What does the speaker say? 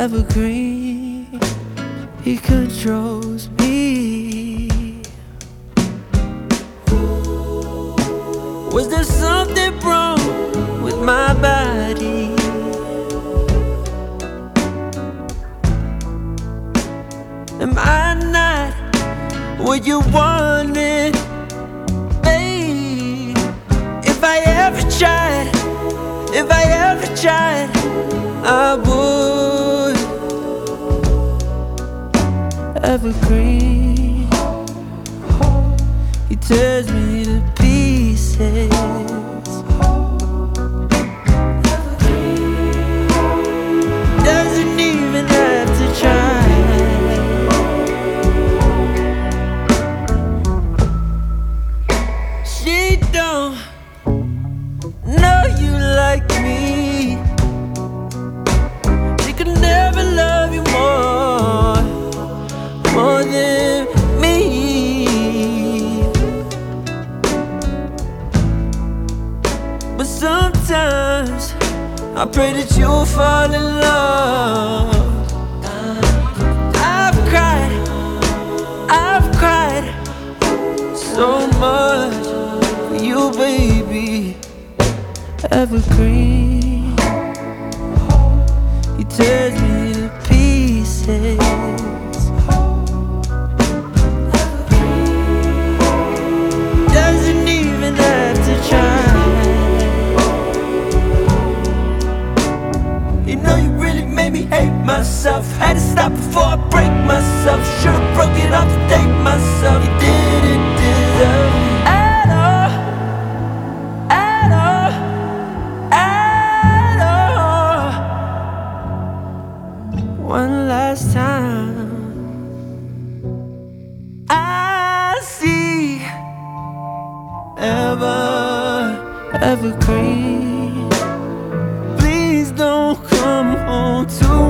evergreen. He controls me. Was there something wrong with my body? Am I not what you wanted, babe? If I ever tried, if I ever tried, I would. Evergreen. He tears me to pieces. Sometimes I pray that you'll fall in love. I've cried, I've cried so much for you, baby. Evergreen, he tears me to pieces. Hate myself. Had to stop before I break myself. Should've broke it off to date myself. You didn't deserve at all, at all, at all. One last time, I see ever, evergreen. Please don't come home to